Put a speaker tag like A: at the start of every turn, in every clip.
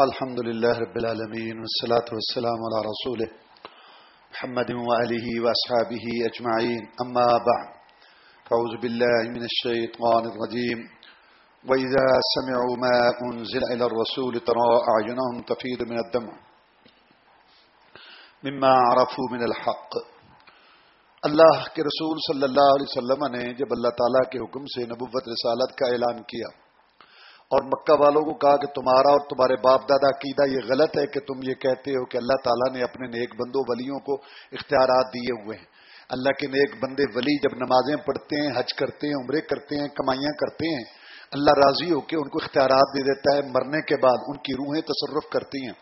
A: الحمد لله رب العالمين والصلاة والسلام على رسوله محمد وآله وأصحابه أجمعين. أما بعد، فأعوذ بالله من الشيطان الرجيم. وإذا سمعوا ما أنزل إلى الرسول ترى أعينهم تفيد من الدمع مما عرفوا من الحق. اللہ کے رسول صلی اللہ علیہ وسلم نے جب اللہ تعالیٰ کے حکم سے نبوت رسالت کا اعلان کیا اور مکہ والوں کو کہا کہ تمہارا اور تمہارے باپ دادا عقیدہ یہ غلط ہے کہ تم یہ کہتے ہو کہ اللہ تعالیٰ نے اپنے نیک بندوں ولیوں کو اختیارات دیے ہوئے ہیں۔ اللہ کے نیک بندے ولی جب نمازیں پڑھتے ہیں، حج کرتے ہیں، عمرے کرتے ہیں، کمائیاں کرتے ہیں، اللہ راضی ہو کے ان کو اختیارات دے دیتا ہے۔ مرنے کے بعد ان کی روحیں تصرف کرتی ہیں۔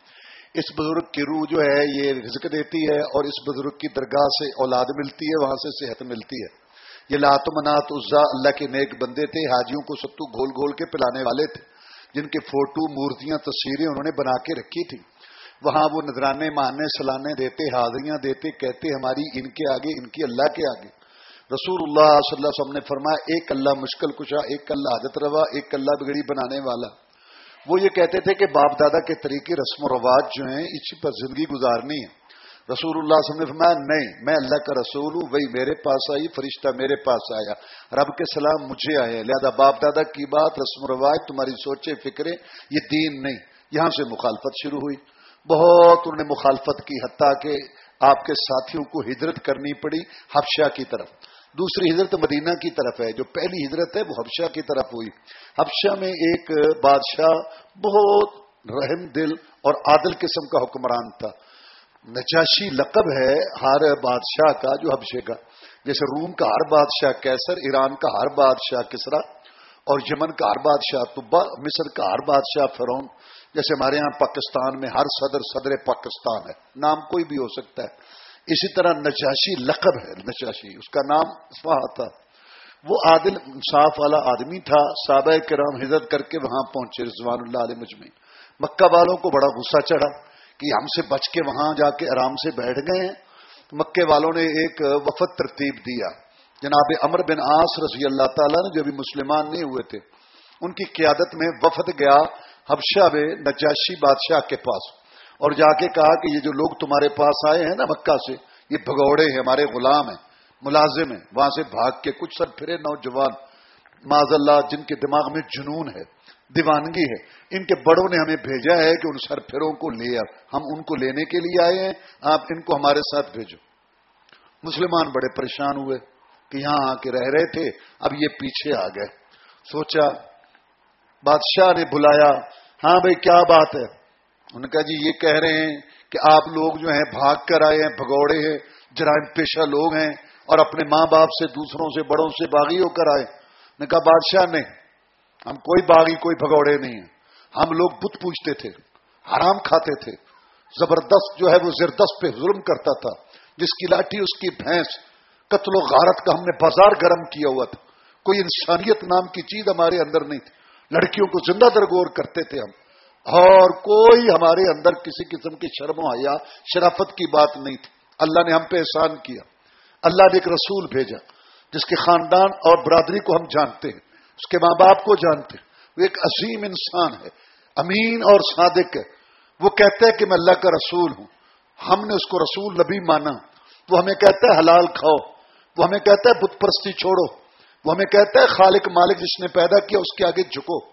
A: اس بزرگ کی روح جو ہے، یہ رزق دیتی ہے اور اس بزرگ کی درگاہ سے اولاد ملتی ہے، وہاں سے صحت ملتی ہے۔ یہ لات منات عزا، اللہ کے نیک بندے تھے، حاجیوں کو ستو گھول گھول کے پلانے والے تھے۔ جن کے فوٹو، مورتیاں، تصویریں انہوں نے بنا کے رکھی تھی وہاں وہ نذرانے، ماننے، سلانے دیتے، حاضریاں دیتے، کہتے، ہماری ان کے آگے، ان کی اللہ کے آگے۔ رسول اللہ صلی اللہ علیہ وسلم نے فرمایا، ایک اللہ مشکل کشا، ایک اللہ حضرت روا، ایک اللہ بگڑی بنانے والا۔ وہ یہ کہتے تھے کہ باپ دادا کے طریقے، رسم و رواج جو ہیں اسی پر زندگی گزارنی ہے۔ رسول اللہ صلی اللہ علیہ وسلم نے فرمایا، نہیں، میں اللہ کا رسول ہوں، وہی میرے پاس آئی، فرشتہ میرے پاس آیا۔ رب کے سلام مجھے آئے لہذا باپ دادا کی بات، رسم و رواج، تمہاری سوچے فکرے یہ دین نہیں۔ یہاں سے مخالفت شروع ہوئی۔ بہت انہوں نے مخالفت کی، حتیٰ کہ آپ کے ساتھیوں کو ہجرت کرنی پڑی حفشہ کی طرف۔ دوسری ہجرت مدینہ کی طرف ہے، جو پہلی ہجرت ہے، وہ حفشہ کی طرف ہوئی۔ حفشہ میں ایک بادشاہ بہت رحم دل اور عادل قسم کا حکمران تھا۔ نجاشی لقب ہے ہر بادشاہ کا، جو حبشے کا۔ جیسے روم کا ہر بادشاہ کیسر، ایران کا ہر بادشاہ کسرا، اور یمن کا ہر بادشاہ طبا، مصر کا ہر بادشاہ فرون جیسے ہمارے یہاں پاکستان میں ہر صدر صدر پاکستان ہے۔ نام کوئی بھی ہو سکتا ہے۔ اسی طرح نجاشی لقب ہے، نجاشی۔ اس کا نام وہاں تھا۔ وہ عادل، انصاف والا آدمی تھا۔ صابع کرام حضرت کر کے وہاں پہنچے رضوان اللہ علیہ مجمع مکہ والوں کو بڑا غصہ چڑھا۔ کہ ہم سے بچ کے وہاں جا کے آرام سے بیٹھ گئے ہیں۔ مکے والوں نے ایک وفد ترتیب دیا۔ جناب امر بن آس رضی اللہ تعالیٰ نے جو بھی مسلمان نہیں ہوئے تھے، ان کی قیادت میں وفد گیا حبشہ میں نجاشی بادشاہ کے پاس۔ اور جا کے کہا کہ یہ جو لوگ تمہارے پاس آئے ہیں نا مکہ سے، یہ بھگوڑے ہیں، ہمارے غلام ہیں، ملازم ہیں۔ وہاں سے بھاگ کے کچھ سر پھرے نوجوان معذ اللہ، جن کے دماغ میں جنون ہے۔ دیوانگی ہے۔ ان کے بڑوں نے ہمیں بھیجا ہے کہ ان سرفروں کو لے آ ہم ان کو لینے کے لیے آئے ہیں۔ آپ ان کو ہمارے ساتھ بھیجو۔ مسلمان بڑے پریشان ہوئے کہ یہاں آ کے رہ رہے تھے۔ اب یہ پیچھے آ گئے۔ سوچا، بادشاہ نے بلایا ہاں بھائی، کیا بات ہے؟ ان کا جی یہ کہہ رہے ہیں کہ آپ لوگ جو ہیں بھاگ کر آئے ہیں، بھگوڑے ہیں، جرائم پیشہ لوگ ہیں اور اپنے ماں باپ سے، دوسروں سے، بڑوں سے باغی ہو کر آئے۔ نے کہا، بادشاہ نے ہم کوئی باغی، کوئی بھگوڑے نہیں ہیں۔ ہم لوگ بت پوچھتے تھے، حرام کھاتے تھے۔ زبردست جو ہے وہ زردست پہ ظلم کرتا تھا۔ جس کی لاٹھی، اس کی بھینس، قتل و غارت کا ہم نے بازار گرم کیا ہوا تھا۔ کوئی انسانیت نام کی چیز ہمارے اندر نہیں تھی۔ لڑکیوں کو زندہ درگور کرتے تھے ہم۔ اور کوئی ہمارے اندر کسی قسم کی شرم و حیا، شرافت کی بات نہیں تھی۔ اللہ نے ہم پہ احسان کیا۔ اللہ نے ایک رسول بھیجا، جس کے خاندان اور برادری کو ہم جانتے ہیں۔ اس کے ماں باپ کو جانتے ہیں۔ وہ ایک عظیم انسان ہے، امین اور صادق ہے۔ وہ کہتا ہے کہ میں اللہ کا رسول ہوں۔ ہم نے اس کو رسول نبی مانا۔ وہ ہمیں کہتا ہے حلال کھاؤ۔ وہ ہمیں کہتا ہے بت پرستی چھوڑو۔ وہ ہمیں کہتا ہے خالق مالک جس نے پیدا کیا اس کے آگے جھکو۔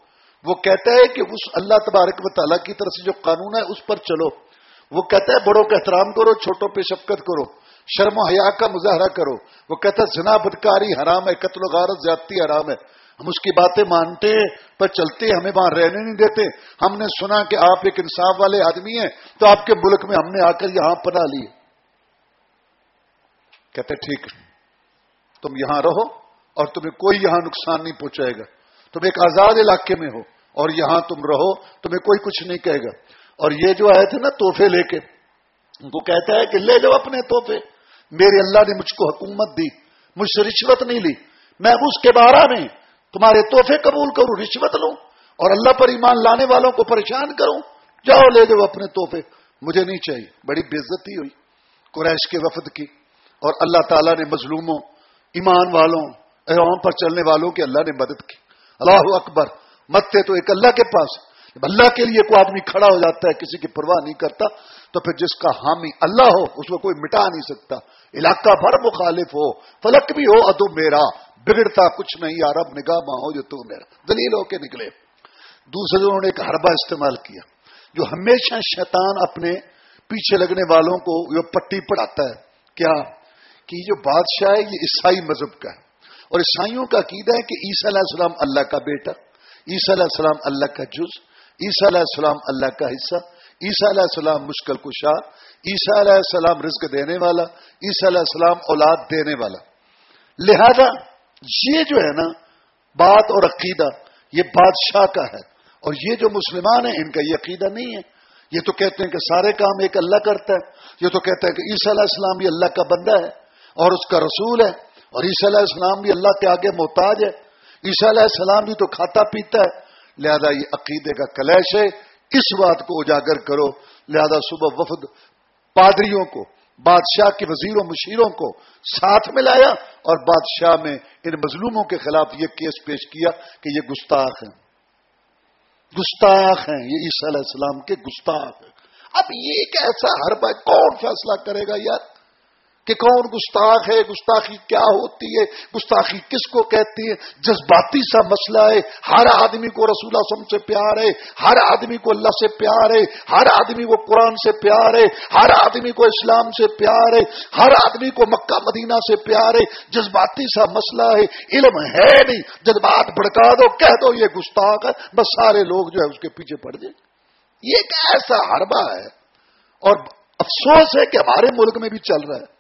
A: وہ کہتا ہے کہ اس اللہ تبارک و تعالیٰ کی طرف سے جو قانون ہے اس پر چلو۔ وہ کہتا ہے بڑوں کا احترام کرو، چھوٹوں پہ شفقت کرو۔ شرم و حیا کا مظاہرہ کرو۔ وہ کہتا ہے زنا بدکاری حرام ہے، قتل و غارت زیادتی حرام ہے۔ ہم اس کی باتیں مانتے پر چلتے ہمیں وہاں رہنے نہیں دیتے۔ ہم نے سنا کہ آپ ایک انصاف والے آدمی ہیں، تو آپ کے ملک میں ہم نے آ کر یہاں پڑھا لیے کہتے ٹھیک۔ تم یہاں رہو اور تمہیں کوئی یہاں نقصان نہیں پہنچائے گا۔ تم ایک آزاد علاقے میں ہو اور یہاں تم رہو، تمہیں کوئی کچھ نہیں کہے گا۔ اور یہ جو آئے تھے نا توحفے لے کے ان کو کہتا ہے کہ لے جاؤ اپنے توحفے میرے اللہ نے مجھ کو حکومت دی، مجھ سے رشوت نہیں لی۔ میں اس کے بارہ میں تمہارے تحفے قبول کروں، رشوت لوں اور اللہ پر ایمان لانے والوں کو پریشان کروں۔ جاؤ لے جاؤ اپنے تحفے۔ مجھے نہیں چاہیے۔ بڑی بےزتی ہوئی قریش کے وفد کی اور اللہ تعالیٰ نے مظلوموں، ایمان والوں، ایوان پر چلنے والوں کی اللہ نے مدد کی۔ اللہ اکبر۔ متے تو ایک اللہ کے پاس۔ اللہ کے لیے کوئی آدمی کھڑا ہو جاتا ہے، کسی کی پرواہ نہیں کرتا، تو پھر جس کا حامی اللہ ہو، اس کو کوئی مٹا نہیں سکتا۔ علاقہ بھر مخالف ہو، فلک بھی ہو ادو میرا۔ بگڑتا کچھ نہیں یار اب نگاہ ماں ہو جو تو میرا۔ دلیل ہو کے نکلے۔ دوسرے انہوں نے ایک حربہ استعمال کیا، جو ہمیشہ شیطان اپنے پیچھے لگنے والوں کو یہ پٹی پڑھاتا ہے۔ کیا؟ کہ جو بادشاہ ہے، یہ عیسائی مذہب کا ہے۔ اور عیسائیوں کا عقیدہ ہے کہ عیسیٰ علیہ السلام اللہ کا بیٹا، عیسیٰ علیہ السلام اللہ کا جز، عیسیٰ علیہ السلام اللہ کا حصہ، عیسیٰ علیہ السلام مشکل کشا، عیسیٰ علیہ السلام رزق دینے والا، عیسیٰ علیہ السلام اولاد دینے والا۔ لہذا یہ جو ہے نا بات اور عقیدہ، یہ بادشاہ کا ہے۔ اور یہ جو مسلمان ہیں، ان کا یہ عقیدہ نہیں ہے۔ یہ تو کہتے ہیں کہ سارے کام ایک اللہ کرتا ہے۔ یہ تو کہتے ہیں کہ عیسیٰ علیہ السلام بھی اللہ کا بندہ ہے اور اس کا رسول ہے۔ اور عیسیٰ علیہ السلام بھی اللہ کے آگے محتاج ہے۔ عیسیٰ علیہ السلام بھی تو کھاتا پیتا ہے۔ لہذا یہ عقیدے کا کلیش ہے۔ اس بات کو اجاگر کرو۔ لہذا صبح وفد پادریوں کو بادشاہ کے وزیروں مشیروں کو ساتھ میں لایا اور بادشاہ میں ان مظلوموں کے خلاف یہ کیس پیش کیا کہ یہ گستاخ ہیں۔ گستاخ ہیں، یہ عیسیٰ علیہ السلام کے گستاخ ہیں۔ اب یہ ایک ایسا ہر بات کون فیصلہ کرے گا یار؟ کہ کون گستاخ ہے، گستاخی کیا ہوتی ہے، گستاخی کس کو کہتی ہے؟ جذباتی سا مسئلہ ہے، ہر آدمی کو رسول اعظم سے پیار ہے، ہر آدمی کو اللہ سے پیار ہے، ہر آدمی کو قرآن سے پیار ہے، ہر آدمی کو اسلام سے پیار ہے، ہر آدمی کو مکہ مدینہ سے پیار ہے، جذباتی سا مسئلہ ہے، علم ہے نہیں، جذبات بھڑکا دو، کہہ دو یہ گستاخ ہے، بس سارے لوگ جو ہے اس کے پیچھے پڑ جائیں۔ یہ ایک ایسا حربہ ہے اور افسوس ہے کہ ہمارے ملک میں بھی چل رہا ہے۔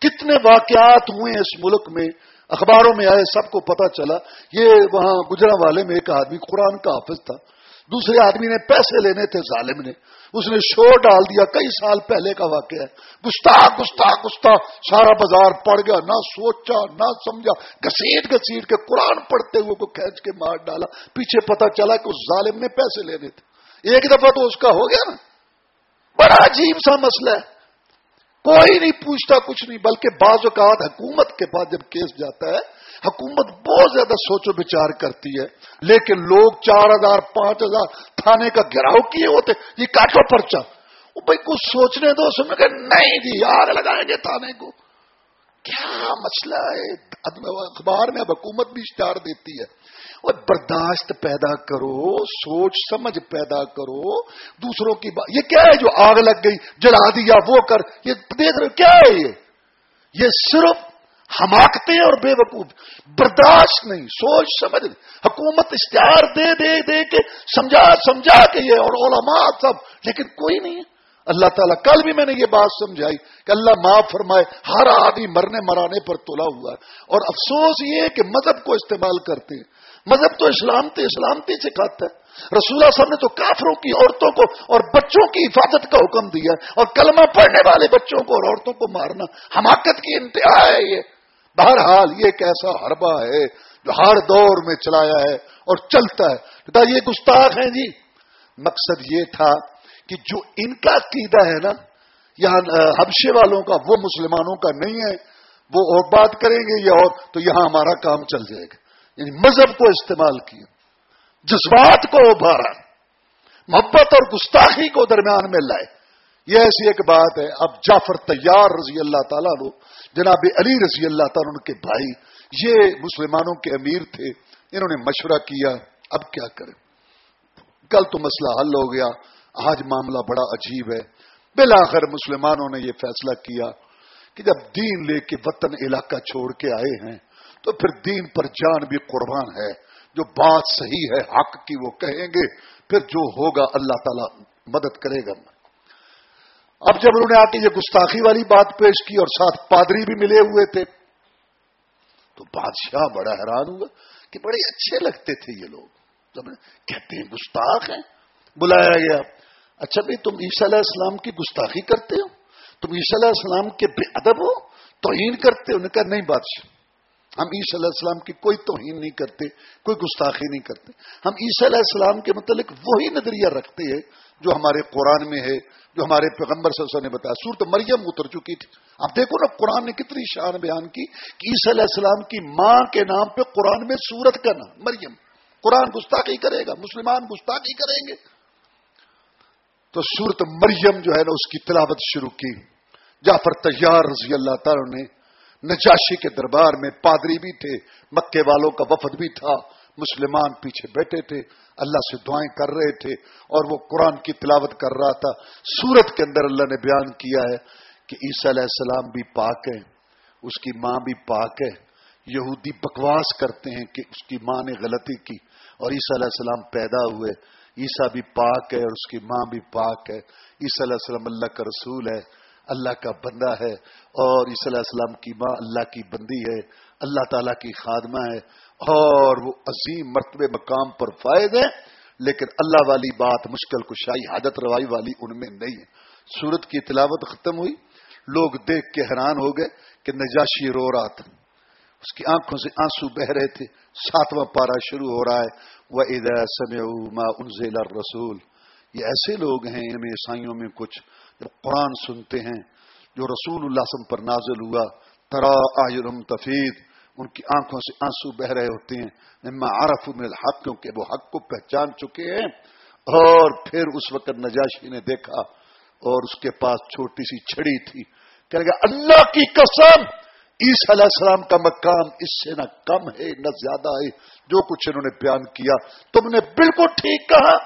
A: کتنے واقعات ہوئے اس ملک میں، اخباروں میں آئے، سب کو پتا چلا۔ یہ وہاں گجرا والے میں ایک آدمی قرآن کا حافظ تھا۔ دوسرے آدمی نے پیسے لینے تھے ظالم نے۔ اس نے شور ڈال دیا۔ کئی سال پہلے کا واقعہ ہے۔ گستاخ گستاخ گستاخ۔ سارا بازار پڑ گیا۔ نہ سوچا، نہ سمجھا۔ گسیٹ گسیٹ کے قرآن پڑھتے ہوئے کو کھینچ کے مار ڈالا۔ پیچھے پتا چلا کہ اس ظالم نے پیسے لینے تھے۔ ایک دفعہ تو اس کا ہو گیا نا۔ بڑا عجیب سا مسئلہ ہے۔ کوئی نہیں پوچھتا، کچھ نہیں، بلکہ بعض اوقات حکومت کے پاس جب کیس جاتا ہے، حکومت بہت زیادہ سوچ و بچار کرتی ہے، لیکن لوگ چار ہزار، پانچ ہزار تھانے کا گھیراؤ کیے ہوتے، یہ کاٹو پرچا وہ بھائی کچھ سوچنے دو سمجھ کہ نہیں جی آگ لگائیں گے تھانے کو۔ کیا مسئلہ ہے؟ اخبار میں اب حکومت بھی اشتہار دیتی ہے۔ اور برداشت پیدا کرو، سوچ سمجھ پیدا کرو، دوسروں کی بات یہ کیا ہے جو آگ لگ گئی؟ جلا دیا، وہ کر۔ یہ دیکھ رہے کیا ہے یہ؟ یہ صرف حماقتے اور بے وقوف۔ برداشت نہیں، سوچ سمجھ۔ حکومت اشتہار دے دے دے کے سمجھا سمجھا کے یہ اور علماء سب، لیکن کوئی نہیں ہے۔ اللہ تعالیٰ، کل بھی میں نے یہ بات سمجھائی کہ اللہ معاف فرمائے، ہر آدمی مرنے مرانے پر تلا ہوا ہے۔ اور افسوس یہ کہ مذہب کو استعمال کرتے ہیں۔ مذہب تو اسلامتی اسلامتی سکھاتا ہے۔ رسول صاحب نے تو کافروں کی عورتوں کو اور بچوں کی حفاظت کا حکم دیا اور کلمہ پڑھنے والے بچوں کو اور عورتوں کو مارنا حماقت کی انتہا ہے یہ۔ بہرحال یہ ایک ایسا حربہ ہے جو ہر دور میں چلایا ہے اور چلتا ہے۔ یہ گستاخ ہیں جی۔ مقصد یہ تھا کہ جو ان کا عقیدہ ہے نا، یہاں حبشے والوں کا، وہ مسلمانوں کا نہیں ہے، وہ اور بات کریں گے یا اور، تو یہاں ہمارا کام چل جائے گا۔ یعنی مذہب کو استعمال کیا، جذبات کو ابھارا، محبت اور گستاخی کو درمیان میں لائے۔ یہ ایسی ایک بات ہے۔ اب جعفر تیار رضی اللہ تعالیٰ لو جناب علی رضی اللہ تعالیٰ ان کے بھائی، یہ مسلمانوں کے امیر تھے، انہوں نے مشورہ کیا۔ اب کیا کریں؟ کل تو مسئلہ حل ہو گیا۔ آج معاملہ بڑا عجیب ہے۔ بالآخر مسلمانوں نے یہ فیصلہ کیا کہ جب دین لے کے وطن علاقہ چھوڑ کے آئے ہیں، تو پھر دین پر جان بھی قربان ہے۔ جو بات صحیح ہے، حق کی وہ کہیں گے، پھر جو ہوگا اللہ تعالی مدد کرے گا۔ اب جب انہوں نے آ کے یہ گستاخی والی بات پیش کی اور ساتھ پادری بھی ملے ہوئے تھے، تو بادشاہ بڑا حیران ہوا کہ بڑے اچھے لگتے تھے یہ لوگ۔ جب کہتے ہیں، گستاخ ہیں؟ بلایا گیا۔ اچھا بھائی، تم عیسیٰ علیہ السلام کی گستاخی کرتے ہو؟ تم عیسیٰ علیہ السلام کے بے ادب ہو؟ توہین کرتے ہو؟ کہا، نہیں بادشاہ، ہم عیسی علیہ السلام کی کوئی توہین نہیں کرتے، کوئی گستاخی نہیں کرتے۔ ہم عیسی علیہ السلام کے متعلق وہی نظریہ رکھتے ہیں جو ہمارے قرآن میں ہے، جو ہمارے پیغمبر صلی اللہ علیہ وسلم نے بتایا۔ صورت مریم اتر چکی تھی۔ اب دیکھو نا، قرآن نے کتنی شان بیان کی کہ عیسی علیہ السلام کی ماں کے نام پہ قرآن میں سورت کا نام مریم۔ قرآن گستاخی کرے گا، مسلمان گستاخی کریں گے۔ تو سورت مریم جو ہے نا، اس کی تلاوت شروع کی۔ جعفر تیار رضی اللہ تعالی نے نجاشی کے دربار میں پادری بھی تھے، مکے والوں کا وفد بھی تھا، مسلمان پیچھے بیٹھے تھے، اللہ سے دعائیں کر رہے تھے اور وہ قرآن کی تلاوت کر رہا تھا۔ سورت کے اندر اللہ نے بیان کیا ہے کہ عیسیٰ علیہ السلام بھی پاک ہے اس کی ماں بھی پاک ہے۔ یہودی بکواس کرتے ہیں کہ اس کی ماں نے غلطی کی اور عیسیٰ علیہ السلام پیدا ہوئے۔ عیسیٰ بھی پاک ہے اور اس کی ماں بھی پاک ہے۔ عیسیٰ علیہ السلام اللہ کا رسول ہے، اللہ کا بندہ ہے اور عیسی علیہ السلام کی ماں اللہ کی بندی ہے، اللہ تعالیٰ کی خادمہ ہے اور وہ عظیم مرتبہ مقام پر فائد ہے، لیکن اللہ والی بات، مشکل کشائی حادت روائی والی ان میں نہیں ہے۔ سورت کی تلاوت ختم ہوئی، لوگ دیکھ کے حیران ہو گئے کہ نجاشی رو رہا تھا۔ اس کی آنکھوں سے آنسو بہ رہے تھے۔ ساتواں پارا شروع ہو رہا ہے۔ وہ ادا سمع انزل رسول یہ ایسے لوگ ہیں ان میں عیسائیوں میں کچھ جو قرآن سنتے ہیں، جو رسول اللہ سم پر نازل ہوا، ترا آئرم تفید۔ ان کی آنکھوں سے آنسو بہ رہے ہوتے ہیں۔ اما عرف من الحق، کیونکہ وہ حق کو پہچان چکے ہیں۔ اور پھر اس وقت نجاشی نے دیکھا، اور اس کے پاس چھوٹی سی چھڑی تھی۔ کہ اللہ کی قسم! عیسی علیہ السلام کا مقام اس سے نہ کم ہے نہ زیادہ ہے، جو کچھ انہوں نے بیان کیا۔ تم نے بالکل ٹھیک کہا۔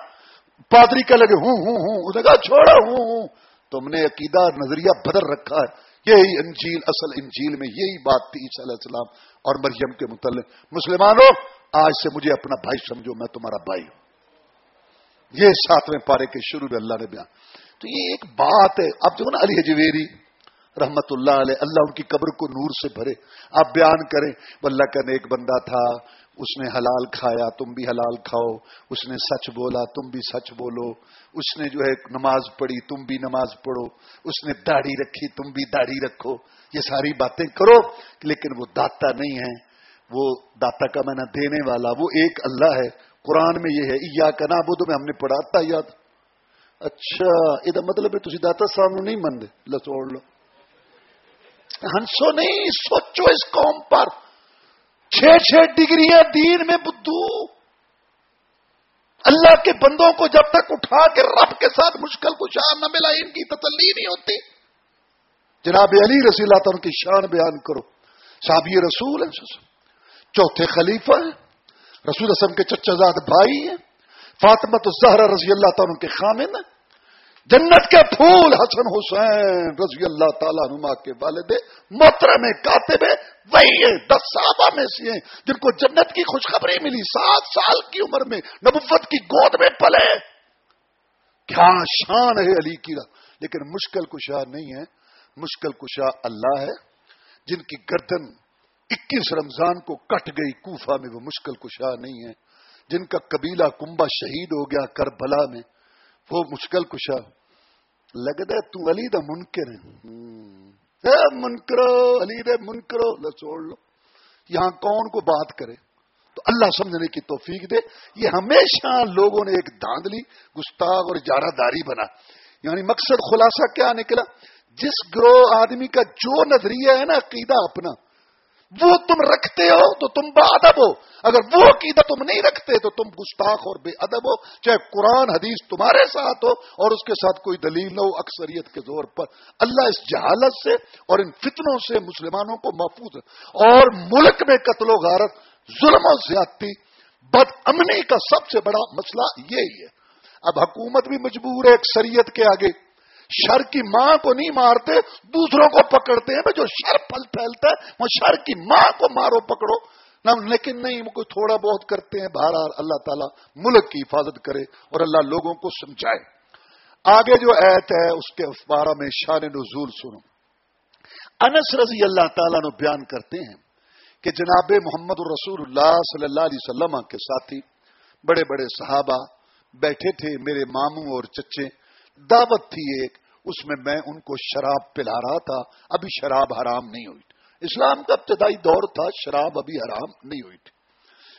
A: پادری کا لگے، ہوں ہوں ہوں۔ اس نے کہا چھوڑا ہوں ہوں۔ تم نے عقیدہ نظریہ بدل رکھا ہے۔ یہی انجیل، اصل انجیل میں یہی بات تھی عیسی علیہ السلام اور مریم کے متعلق۔ مسلمانوں، آج سے مجھے اپنا بھائی سمجھو، میں تمہارا بھائی ہوں۔ یہ ساتویں پارے کے شروع میں اللہ نے بیان۔ تو یہ ایک بات ہے۔ اب جو نا علی حجویری رحمت اللہ علیہ، اللہ ان کی قبر کو نور سے بھرے۔ آپ بیان کریں وہ اللہ کا نیک بندہ تھا، اس نے حلال کھایا، تم بھی حلال کھاؤ۔ اس نے سچ بولا، تم بھی سچ بولو۔ اس نے جو ہے نماز پڑھی، تم بھی نماز پڑھو۔ اس نے داڑھی رکھی، تم بھی داڑھی رکھو۔ یہ ساری باتیں کرو، لیکن وہ داتا نہیں ہے۔ وہ داتا کا میں دینے والا، وہ ایک اللہ ہے۔ قرآن میں یہ ہے یا کا نابود میں ہم نے پڑھا تھا، یاد۔ اچھا یہ مطلب ہے تھی داتا سامنے نہیں مند لسوڑ لو۔ ہنسو نہیں، سوچو اس قوم پر۔ چھ چھ ڈگری دین میں بدھو۔ اللہ کے بندوں کو جب تک اٹھا کے رب کے ساتھ مشکل کو شان نہ ملا، ان کی تسلی نہیں ہوتی۔ جناب علی رسی اللہ تعالیٰ کی شان بیان کرو۔ صاحب، یہ رسول ہے چوتھے خلیفہ ہیں۔ رسول اسم کے چچا بھائی ہیں۔ فاطمت الزہرا رضی اللہ تعالیٰ کے خامن ہیں۔ جنت کے پھول، حسن حسین رضی اللہ تعالیٰ نما کے والد محترم کاتب وہی دس صحابہ میں سے ہیں، جن کو جنت کی خوشخبری ملی، سات سال کی عمر میں نبوت کی گود میں پلے۔ کیا شان ہے علی کی لیکن مشکل کشا نہیں ہے، مشکل کشا اللہ ہے۔ جن کی گردن اکیس رمضان کو کٹ گئی کوفہ میں، وہ مشکل کشا نہیں ہے۔ جن کا قبیلہ کنبا شہید ہو گیا کربلا میں وہ مشکل کشا۔ لگتا ہے تو علی دا منکر ہے۔ منکرو علی دے منکرو چھوڑ لو۔ یہاں کون کو بات کرے؟ تو اللہ سمجھنے کی توفیق دے۔ یہ ہمیشہ لوگوں نے ایک داندلی گستاخ اور جارہ داری بنا۔ یعنی مقصد خلاصہ کیا نکلا؟ جس گروہ آدمی کا جو نظریہ ہے نا عقیدہ اپنا۔ وہ تم رکھتے ہو تو تم با ادب ہو۔ اگر وہ عقیدہ تم نہیں رکھتے تو تم گستاخ اور بے ادب ہو۔ چاہے قرآن، حدیث تمہارے ساتھ ہو اور اس کے ساتھ کوئی دلیل نہ ہو، اکثریت کے زور پر۔ اللہ اس جہالت سے اور ان فتنوں سے مسلمانوں کو محفوظ ہے۔ اور ملک میں قتل و غارت، ظلم و زیادتی، بد امنی کا سب سے بڑا مسئلہ یہی ہے۔ اب حکومت بھی مجبور ہے اکثریت کے آگے۔ شر کی ماں کو نہیں مارتے، دوسروں کو پکڑتے ہیں جو شر پھل پھیلتا ہے، وہ شر کی ماں کو مارو، پکڑو۔ نہ، لیکن نہیں، وہ کوئی تھوڑا بہت کرتے ہیں بہر اللہ تعالیٰ ملک کی حفاظت کرے اور اللہ لوگوں کو سمجھائے۔ آگے جو ایت ہے، اس کے بارہ میں شان نزول سنو۔ انس رضی اللہ تعالیٰ نے بیان کرتے ہیں کہ جناب محمد الرسول اللہ صلی اللہ علیہ وسلم کے ساتھی، بڑے بڑے صحابہ بیٹھے تھے، میرے ماموں اور چچے۔ دعوت تھی ایک۔ اس میں میں ان کو شراب پلا رہا تھا، ابھی شراب حرام نہیں ہوئی تھی۔ اسلام کا ابتدائی دور تھا، شراب ابھی حرام نہیں ہوئی تھی۔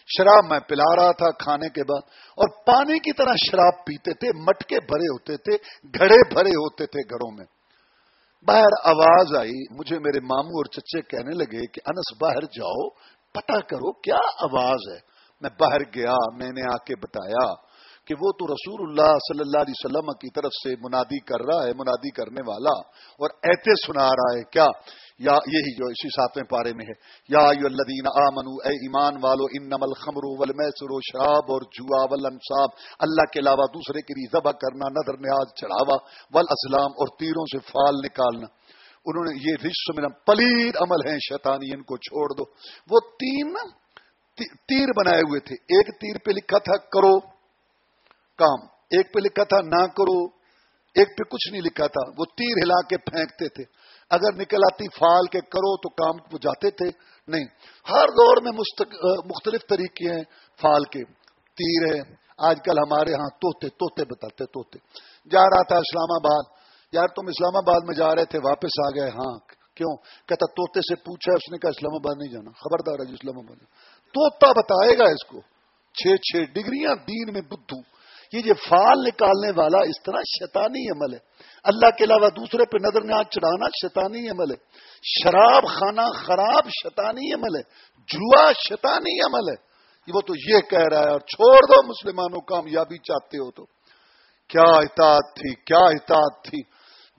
A: شراب میں پلا رہا تھا کھانے کے بعد، اور پانی کی طرح شراب پیتے تھے، مٹکے بھرے ہوتے تھے، گھڑے بھرے ہوتے تھے گھروں میں۔ باہر آواز آئی، مجھے میرے ماموں اور چچے کہنے لگے کہ انس، باہر جاؤ پتا کرو کیا آواز ہے۔ میں باہر گیا، میں نے آ کے بتایا کہ وہ تو رسول اللہ صلی اللہ علیہ وسلم کی طرف سے منادی کر رہا ہے، منادی کرنے والا، اور ایتے سنا رہا ہے، کیا؟ یا یہی جو اسی ساتویں پارے میں ہے، یا الذین آمنو اے ایمان والو، انما الخمر والمیسر و شراب، اور جوا والانصاب، اللہ کے علاوہ دوسرے کے لیے ذبح کرنا، نظر نیاز چڑھاوا، والاسلام، اور تیروں سے فال نکالنا۔ انہوں نے یہ رشت میں پلید عمل ہیں، شیطانی، ان کو چھوڑ دو۔ وہ تین تیر بنائے ہوئے تھے۔ ایک تیر پہ لکھا تھا، کرو۔ کام۔ ایک پہ لکھا تھا، نہ کرو۔ ایک پہ کچھ نہیں لکھا تھا۔ وہ تیر ہلا کے پھینکتے تھے۔ اگر نکل آتی فال کے کرو تو کام کو جاتے تھے۔ نہیں، ہر دور میں مختلف طریقے ہیں فال کے۔ تیر ہے۔ آج کل ہمارے ہاں توتے توتے بتاتے توتے جا رہا تھا اسلام آباد۔ یار تم اسلام آباد میں جا رہے تھے، واپس آ گئے۔ ہاں کیوں؟ کہتا توتے سے پوچھا، اس نے کہا، اسلام آباد نہیں جانا۔ خبردار ہے جی اسلام آباد توتا بتائے گا اس کو۔ چھ چھ ڈگریاں دین میں بدھو یہ فال نکالنے والا اس طرح شیطانی عمل ہے۔ اللہ کے علاوہ دوسرے پہ نظر نہ چڑھانا شیطانی عمل ہے۔ شراب خانہ خراب شیطانی عمل ہے۔ جوا شیطانی عمل ہے۔ وہ تو یہ کہہ رہا ہے اور چھوڑ دو مسلمانوں کامیابی چاہتے ہو تو۔ کیا اطاعت تھی؟ کیا اطاعت تھی؟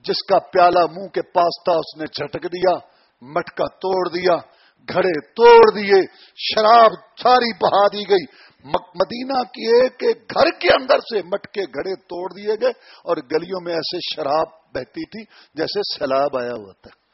A: جس کا پیالہ منہ کے پاس تھا اس نے جھٹک دیا، مٹکا توڑ دیا، گھڑے توڑ دیے، شراب ساری بہا دی گئی۔ مدینہ کی ایک ایک گھر کے اندر سے مٹکے گھڑے توڑ دیے گئے اور گلیوں میں ایسے شراب بہتی تھی جیسے سیلاب آیا ہوا تھا۔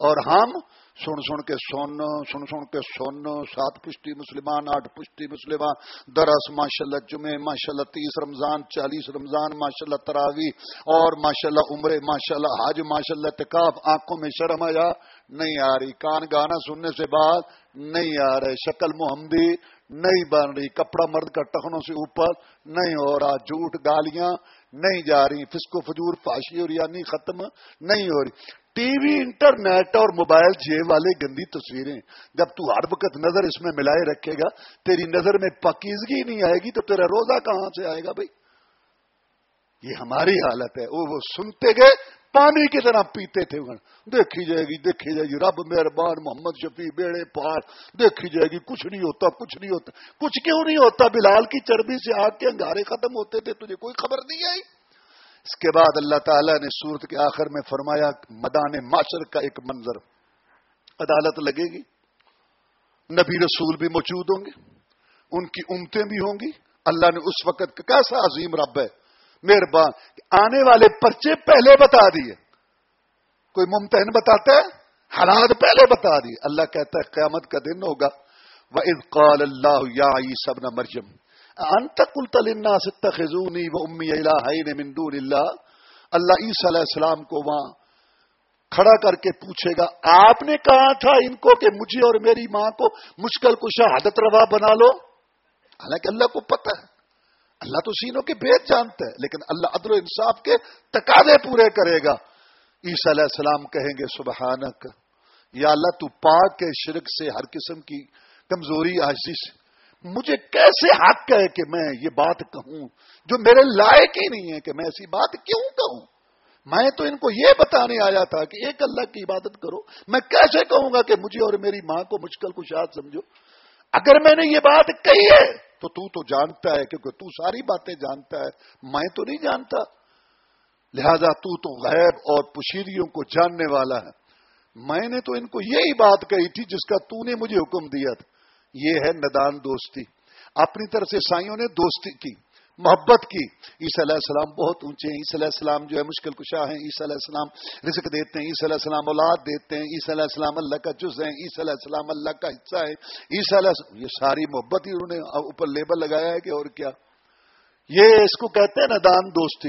A: اور ہم سن سن کے سن سن سن کے سن، سات پشتی مسلمان، آٹھ پشتی مسلمان درس ماشاء اللہ جمعے ماشاء اللہ تیس رمضان، چالیس رمضان ماشاء اللہ تراوی اور ماشاء اللہ عمرے ماشاء اللہ حاج ماشاء اللہ تکاف آنکھوں میں شرم آیا، نہیں آ رہی، کان گانا سننے سے بعد نہیں آ رہے، شکل محمدی نہیں بن رہی، کپڑا مرد کا ٹخنوں سے اوپر، نہیں ہو رہا، جھوٹ، گالیاں نہیں جا رہی فسکو فجور فاشی اور یعنی ختم، نہیں ہو رہی۔ ٹی وی، انٹرنیٹ اور موبائل جے والے گندی تصویریں، جب تو ہر وقت نظر اس میں ملائے رکھے گا، تیری نظر میں پاکیزگی نہیں آئے گی، تو تیرا روزہ کہاں سے آئے گا بھائی؟ یہ ہماری حالت ہے وہ سنتے گئے پانی کی طرح پیتے تھے دیکھی جائے گی، دیکھی جائے گی۔ رب مہربان، محمد شفیع، بیڑے پار۔ دیکھی جائے گی، کچھ نہیں ہوتا، کچھ نہیں ہوتا۔ کچھ کیوں نہیں ہوتا؟ بلال کی چربی سے آگ کے انگارے ختم ہوتے تھے، تجھے کوئی خبر نہیں آئی؟ اس کے بعد اللہ تعالیٰ نے سورت کے آخر میں فرمایا مدان معاشر کا ایک منظر۔ عدالت لگے گی، نبی رسول بھی موجود ہوں گے، ان کی امتیں بھی ہوں گی۔ اللہ نے اس وقت کیسا عظیم رب ہے؟ مہربان آنے والے پرچے پہلے بتا دیے۔ کوئی ممتحن بتاتا ہے؟ حالات پہلے بتا دیے۔ اللہ کہتا ہے، قیامت کا دن ہوگا۔ وہ قال اللہ یا سب نہ مرجم انت و امی اللہ مندون اللہ اللہ عیسی علیہ السلام کو وہاں کھڑا کر کے پوچھے گا، آپ نے کہا تھا ان کو کہ مجھے اور میری ماں کو مشکل کشا حدت روا بنا لو؟ حالانکہ اللہ کو پتہ ہے۔ اللہ تو سینوں کے بھید جانتا ہے، لیکن اللہ عدل و انصاف کے تقاضے پورے کرے گا۔ عیسی علیہ السلام کہیں گے، سبحانک، یا اللہ تو پاک کے شرک سے ہر قسم کی کمزوری آشیش مجھے کیسے حق ہے کہ میں یہ بات کہوں؟ جو میرے لائق ہی نہیں ہے کہ میں ایسی بات کیوں کہوں؟ میں تو ان کو یہ بتانے آیا تھا کہ ایک اللہ کی عبادت کرو، میں کیسے کہوں گا کہ مجھے اور میری ماں کو مشکل کشاد سمجھو؟ اگر میں نے یہ بات کہی ہے، تو تو تو جانتا ہے، کیونکہ تو ساری باتیں جانتا ہے۔ میں تو نہیں جانتا۔ لہذا تو تو غیب اور پشیریوں کو جاننے والا ہے۔ میں نے تو ان کو یہی بات کہی تھی جس کا تو نے مجھے حکم دیا تھا۔ یہ ہے ندان دوستی۔ اپنی طرف سے سائیوں نے دوستی کی۔ محبت کی۔ عیسی علیہ السلام بہت اونچے ہیں۔ عیسی علیہ السلام جو ہے مشکل کشا ہیں۔ عیسی علیہ السلام رزق دیتے ہیں۔ عیسی علیہ السلام اولاد دیتے ہیں۔ عیسی علیہ السلام اللہ کا جز ہے عیسی علیہ السلام اللہ کا حصہ ہے عیسی علیہ السلام یہ ساری محبت ہی انہوں نے اوپر لیبل لگایا ہے کہ اور کیا۔ یہ اس کو کہتے ہیں نا دان دوستی۔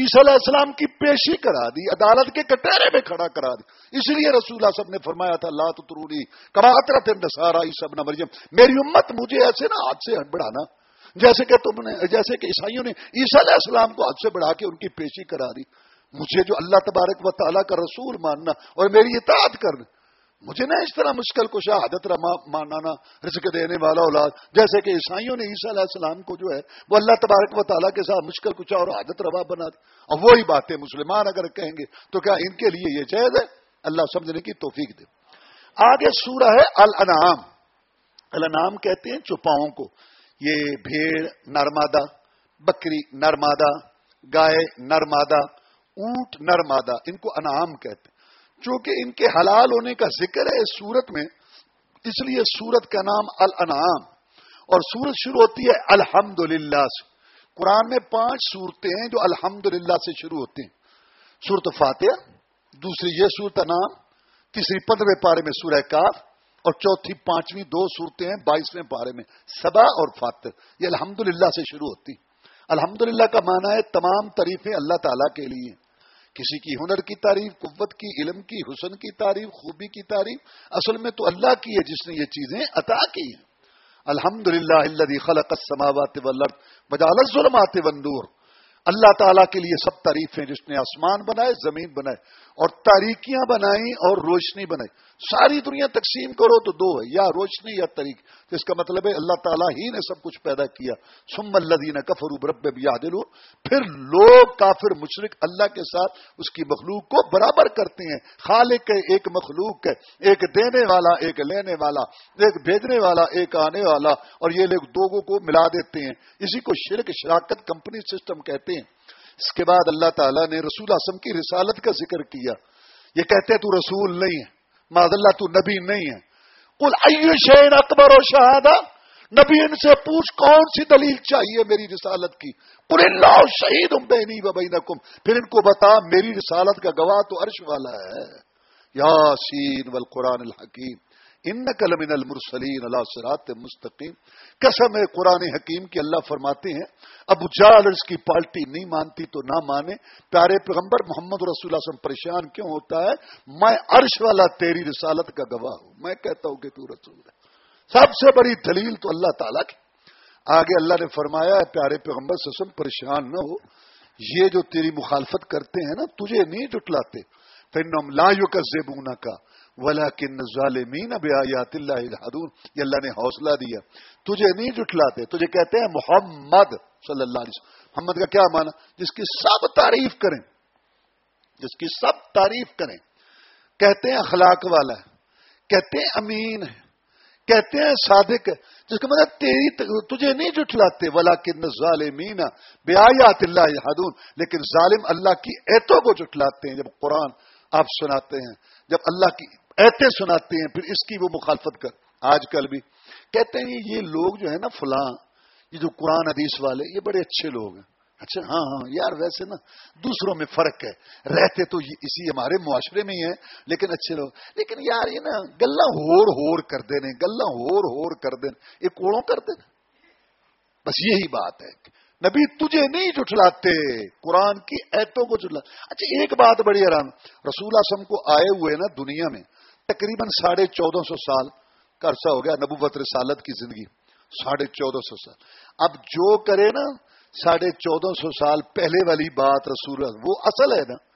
A: عیسی علیہ السلام کی پیشی کرا دی، عدالت کے کٹہرے میں کھڑا کرا دی۔ اس لیے رسول اللہ سب نے فرمایا تھا اللہ ترونی کباطرت نسارا عیسی ابن مریم۔ میری امت مجھے ایسے نا ہاتھ سے بڑھانا۔ جیسے کہ تم نے جیسے کہ عیسائیوں نے عیسیٰ علیہ السلام کو حد سے بڑھا کے ان کی پیشی کرا دی۔ مجھے جو اللہ تبارک و تعالیٰ کا رسول ماننا اور میری اطاعت کرنا، مجھے نہ اس طرح مشکل کو شہادت رما ماننا رزق دینے والا اولاد۔ جیسے کہ عیسائیوں نے عیسیٰ علیہ السلام کو جو ہے، وہ اللہ تبارک و تعالیٰ کے ساتھ مشکل کچھ اور عادت روا بنا دی۔ اور وہی باتیں مسلمان اگر کہیں گے، تو کیا ان کے لیے یہ جائز ہے؟ اللہ سمجھنے کی توفیق دے۔ آگے سورہ ہے الانعام۔ الانعام کہتے ہیں چوپاؤں کو۔ یہ بھیڑ نرمادہ، بکری نرمادہ، گائے نرمادہ، اونٹ نرمادہ، ان کو انعام کہتے ہیں۔ چونکہ ان کے حلال ہونے کا ذکر ہے اس سورت میں، اس لیے سورت کا نام الانعام۔ اور سورت شروع ہوتی ہے الحمد سے۔ قرآن میں پانچ صورتیں ہیں جو الحمد سے شروع ہوتی ہیں۔ سورت فاتح دوسری یہ سورت نام، تیسری پندرہویں پارے میں سورہ کاف اور چوتھی پانچویں دو صورتیں ہیں بائیسویں پارے میں، سبا اور فاتح یہ الحمد سے شروع ہوتی۔ الحمد کا معنی ہے تمام تعریفیں اللہ تعالیٰ کے لیے۔ کسی کی ہنر کی تعریف، قوت کی، علم کی، حسن کی تعریف، خوبی کی تعریف، اصل میں تو اللہ کی ہے جس نے یہ چیزیں عطا کی ہیں۔ الحمد للہ اللہ خلق السماوات والارض وجعل الظلمات والنور۔ اللہ تعالیٰ کے لیے سب تعریفیں جس نے آسمان بنائے، زمین بنائے، اور تاریکیاں بنائی اور روشنی بنائی ساری دنیا تقسیم کرو تو دو ہے، یا روشنی یا طریق تو اس کا مطلب ہے اللہ تعالیٰ ہی نے سب کچھ پیدا کیا۔ سم اللہ کفر برب یادل پھر لوگ کافر مشرق اللہ کے ساتھ اس کی مخلوق کو برابر کرتے ہیں۔ خالق ہے، ایک مخلوق ہے۔ ایک دینے والا، ایک لینے والا۔ ایک بھیجنے والا، ایک آنے والا۔ اور یہ لوگ دوگوں کو ملا دیتے ہیں۔ اسی کو شرک، شراکت کمپنی سسٹم کہتے ہیں۔ کرتے ہیں۔ اس کے بعد اللہ تعالیٰ نے رسول اعظم کی رسالت کا ذکر کیا۔ یہ کہتے تو رسول نہیں ہے۔ ماد اللہ، تو نبی نہیں ہے۔ کل شین اکبر و شہادہ نبی، ان سے پوچھ، کون سی دلیل چاہیے میری رسالت کی؟ کل اللہ شہید ہوں بہنی ببئی پھر ان کو بتا، میری رسالت کا گواہ تو عرش والا ہے۔ یاسین والقرآن الحکیم۔ ان نقل من المرسلین اللہ سرات مستقیم قسم ہے قرآن حکیم کی اللہ فرماتے ہیں اب جال اس کی پالٹی نہیں مانتی تو نہ مانے۔ پیارے پیغمبر، محمد رسول اللہ وسلم پریشان کیوں ہوتا ہے؟ میں عرش والا تیری رسالت کا گواہ ہوں۔ میں کہتا ہوں کہ تو رسول ہے۔ سب سے بڑی دلیل تو اللہ تعالیٰ کی۔ آگے اللہ نے فرمایا ہے پیارے پیغمبر سسم پریشان نہ ہو۔ یہ جو تیری مخالفت کرتے ہیں نا، تجھے نہیں جٹلاتے۔ پھر لا یو کا زیبونا کا ولا کن ظالمین اب آیات اللہ یہ اللہ نے حوصلہ دیا۔ تجھے نہیں جٹلاتے تجھے کہتے ہیں محمد صلی اللہ علیہ وسلم۔ محمد کا کیا مانا جس کی سب تعریف کریں۔ جس کی سب تعریف کریں۔ کہتے ہیں اخلاق والا ہے، کہتے ہیں امین ہے، کہتے ہیں صادق ہے۔ جس کا مطلب تیری تجھے نہیں جٹلاتے ولا کن ظالمین بے آیات اللہ حدون لیکن ظالم اللہ کی ایتوں کو جٹلاتے ہیں۔ جب قرآن آپ سناتے ہیں، جب اللہ کی ایتے سناتے ہیں، پھر اس کی وہ مخالفت کر۔ آج کل بھی۔ کہتے ہیں یہ لوگ جو ہے نا فلاں، یہ جو قرآن حدیث والے، یہ بڑے اچھے لوگ ہیں۔ اچھا ہاں ہاں یار ویسے نا دوسروں میں فرق ہے۔ رہتے تو اسی ہمارے معاشرے میں ہی ہیں، لیکن اچھے لوگ۔ لیکن یار یہ نا گلا ہور ہور کر دینے گلا ہور ہور کر دینے یہ کوڑوں کر دینے بس یہی بات ہے۔ نبی تجھے نہیں جٹلاتے قرآن کی ایتوں کو جٹلا اچھا ایک بات بڑی آرام رسول اعظم کو آئے ہوئے نا دنیا میں تقریباً ساڑھے چودہ سو سال کا عرصہ ہو گیا نبوت رسالت کی زندگی، ساڑھے چودہ سو سال۔ اب جو کرے نا، ساڑھے چودہ سو سال پہلے والی بات رسول وہ اصل ہے نا۔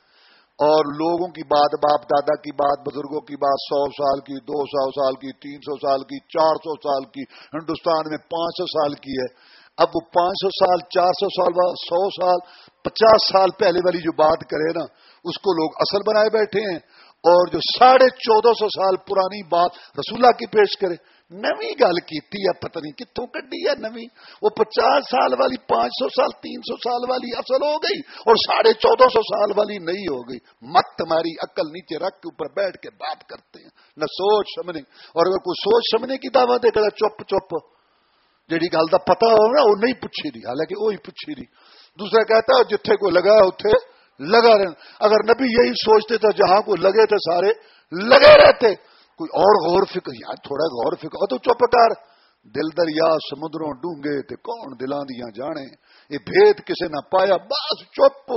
A: اور لوگوں کی بات، باپ دادا کی بات، بزرگوں کی بات، سو سال کی، دو سو سال کی، تین سو سال کی، چار سو سال کی، ہندوستان میں پانچ سو سال کی ہے۔ اب وہ پانچ سو سال، چار سو سال سو سال، پچاس سال پہلے والی جو بات کرے نا، اس کو لوگ اصل بنائے بیٹھے ہیں۔ اور جو ساڑھے چودہ سو سال پرانی بات رسولہ کی پیش کرے، نوی گل کی پتہ نہیں کتوں کڈی ہے نوی۔ وہ پچاس سال والی، پانچ سو سال، تین سو سال والی اصل ہو گئی اور ساڑھے چودہ سو سال والی نہیں ہو گئی۔ مت تمہاری عقل نیچے رکھ کے اوپر بیٹھ کے بات کرتے ہیں۔ نہ سوچ سمجھنے۔ اور اگر کوئی سوچ سمجھنے کی دعوت ہے کہ چپ چپ۔ جیڑی گل کا پتا ہوگا، وہ نہیں پوچھی رہی حالانکہ وہی پوچھی رہی دوسرا کہتا ہے، جتھے کو لگا اتنے لگا رہے اگر نبی یہی سوچتے تھے، جہاں کو لگے تھے سارے، لگے رہتے۔ کوئی اور غور فکر، یار تھوڑا غور فکر۔ تو چپ کر۔ دل دریا، سمندروں ڈونگے تے کون دلان دیا جانے۔ یہ بھید کسے نہ پایا۔ بس چپ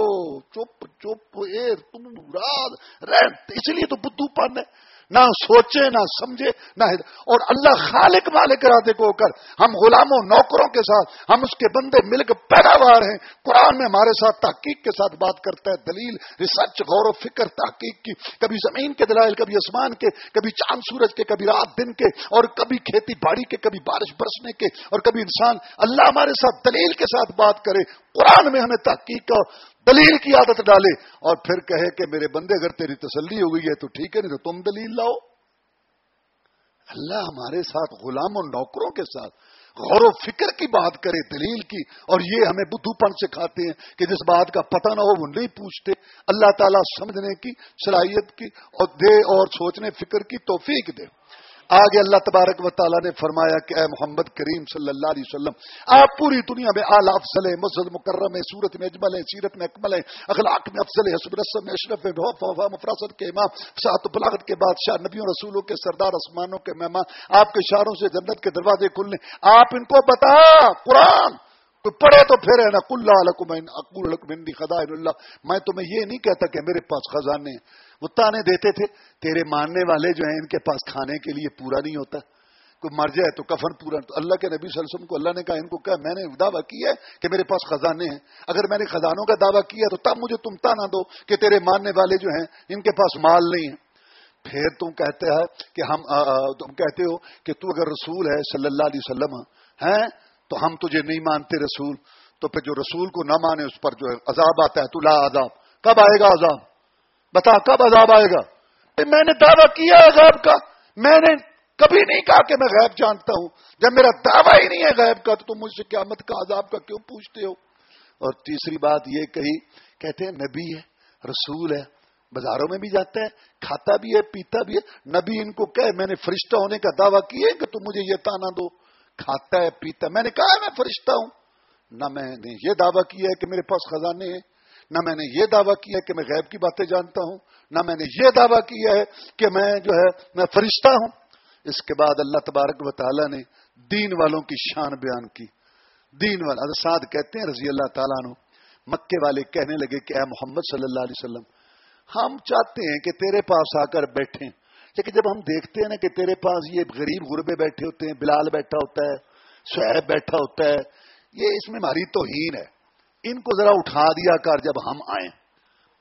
A: چپ چپ۔ اے تم رات رہ اس لیے تو بدھو پن ہے۔ نہ سوچے، نہ سمجھے، نہ اور اللہ خالق مالک ارادے کو کر۔ ہم غلاموں، نوکروں کے ساتھ، ہم اس کے بندے مل کے پیداوار ہیں۔ قرآن میں ہمارے ساتھ تحقیق کے ساتھ بات کرتا ہے، دلیل ریسرچ غور و فکر، تحقیق کی۔ کبھی زمین کے دلائل، کبھی آسمان کے، کبھی چاند سورج کے، کبھی رات دن کے، اور کبھی کھیتی باڑی کے، کبھی بارش برسنے کے، اور کبھی انسان اللہ ہمارے ساتھ دلیل کے ساتھ بات کرے۔ قرآن میں ہمیں تحقیق کا دلیل کی عادت ڈالے اور پھر کہے کہ میرے بندے اگر تیری تسلی ہو گئی ہے تو ٹھیک ہے، نہیں تو تم دلیل لاؤ۔ اللہ ہمارے ساتھ غلام و نوکروں کے ساتھ غور و فکر کی بات کرے، دلیل کی۔ اور یہ ہمیں بدھو پن سکھاتے ہیں کہ جس بات کا پتہ نہ ہو وہ نہیں پوچھتے۔ اللہ تعالیٰ سمجھنے کی، صلاحیت کی اور دے اور سوچنے، فکر کی توفیق دے۔ آگے اللہ تبارک و تعالیٰ نے فرمایا کہ اے محمد کریم صلی اللہ علیہ وسلم، آپ پوری دنیا میں اعلی افضل ہے مسجد مکرم ہے سورت میں اجمل ہے سیرت میں اکمل ہے اخلاق میں افضل ہے حسب رسم میں، اشرف ہے مفراست کے امام سات بلاغت کے بادشاہ نبیوں، رسولوں کے سردار، آسمانوں کے مہمان، آپ کے اشاروں سے جنت کے دروازے کھلنے۔ آپ ان کو بتا، قرآن! تو پڑھے تو پھر ہے نا کل اکول خدا اللہ۔ میں تمہیں یہ نہیں کہتا کہ میرے پاس خزانے وہ تانے دیتے تھے، تیرے ماننے والے جو ہیں، ان کے پاس کھانے کے لیے پورا نہیں ہوتا۔ کوئی مر جائے تو کفن پورا۔ تو اللہ کے نبی صلی اللہ علیہ وسلم کو اللہ نے کہا، ان کو کہا، میں نے دعویٰ کیا ہے کہ میرے پاس خزانے ہیں۔ اگر میں نے خزانوں کا دعویٰ کیا تو تب مجھے تم تانا دو کہ تیرے ماننے والے جو ہیں، ان کے پاس مال نہیں ہے۔ پھر تم کہتے ہیں کہ ہم تم کہتے ہو کہ تو اگر رسول ہے صلی اللہ علیہ وسلم ہے تو ہم تجھے نہیں مانتے رسول۔ تو پھر جو رسول کو نہ مانے، اس پر جو ہے عذاب آتا ہے تو لا عذاب۔ کب آئے گا عذاب؟ بتا کب عذاب آئے گا؟ میں نے دعویٰ کیا ہے غیب کا۔ میں نے کبھی نہیں کہا کہ میں غیب جانتا ہوں۔ جب میرا دعویٰ ہی نہیں ہے غیب کا، تو تم مجھ سے قیامت کا عذاب کا کیوں پوچھتے ہو؟ اور تیسری بات یہ کہی، کہتے ہیں، نبی ہے، رسول ہے، بازاروں میں بھی جاتا ہے، کھاتا بھی ہے، پیتا بھی ہے۔ نبی ان کو کہ میں نے فرشتہ ہونے کا دعویٰ کیا کہ تم مجھے یہ تانا دو۔ کھاتا ہے، پیتا میں نے کہا، میں فرشتہ ہوں۔ نہ میں نے یہ دعویٰ کیا ہے کہ میرے پاس خزانے ہیں۔ نہ میں نے یہ دعویٰ کیا کہ میں غیب کی باتیں جانتا ہوں، نہ میں نے یہ دعویٰ کیا ہے کہ میں جو ہے، میں فرشتہ ہوں۔ اس کے بعد اللہ تبارک و تعالیٰ نے دین والوں کی شان بیان کی۔ دین والا سعد کہتے ہیں رضی اللہ تعالیٰ نے مکے والے کہنے لگے کہ اے محمد صلی اللہ علیہ وسلم، ہم چاہتے ہیں کہ تیرے پاس آ کر بیٹھیں۔ لیکن جب ہم دیکھتے ہیں نا کہ تیرے پاس یہ غریب غربے بیٹھے ہوتے ہیں، بلال بیٹھا ہوتا ہے، سہیب بیٹھا ہوتا ہے، یہ اس میں ہماری توہین ہے۔ ان کو ذرا اٹھا دیا کر جب ہم آئیں۔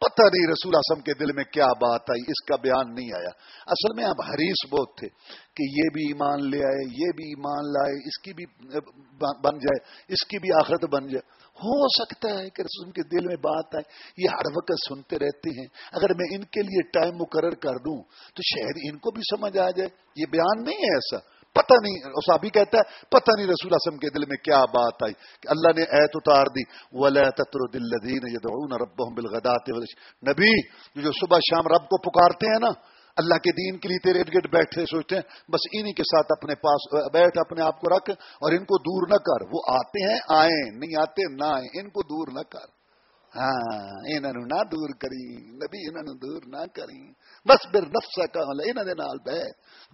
A: پتہ نہیں رسول اعظم کے دل میں کیا بات آئی، اس کا بیان نہیں آیا۔ اصل میں اب حریص بہت تھے کہ یہ بھی ایمان لے آئے، یہ بھی ایمان لائے، اس کی بھی بن جائے، اس کی بھی آخرت بن جائے۔ ہو سکتا ہے کہ رسول کے دل میں بات آئے یہ ہر وقت سنتے رہتے ہیں۔ اگر میں ان کے لیے ٹائم مقرر کر دوں تو شاید ان کو بھی سمجھ آ جائے۔ یہ بیان نہیں ہے ایسا۔ پتہ نہیں اسابی کہتا ہے، پتہ نہیں رسول اسم کے دل میں کیا بات آئی کہ اللہ نے ایت اتار دی، ولا تتر دلدین یدعون ربهم بالغداۃ نبی جو صبح شام رب کو پکارتے ہیں نا، اللہ کے دین کے لیے تیرے ارد گرد بیٹھے سوچتے ہیں، بس انہی کے ساتھ اپنے پاس، بیٹھ اپنے آپ کو رکھ اور ان کو دور نہ کر۔ وہ آتے ہیں، آئیں، نہیں آتے، نہ آئیں، ان کو دور نہ کر۔ ہاں انہوں نہ دور کری نبی انہوں دور نہ کری بس بر نفسا کا نال بہ۔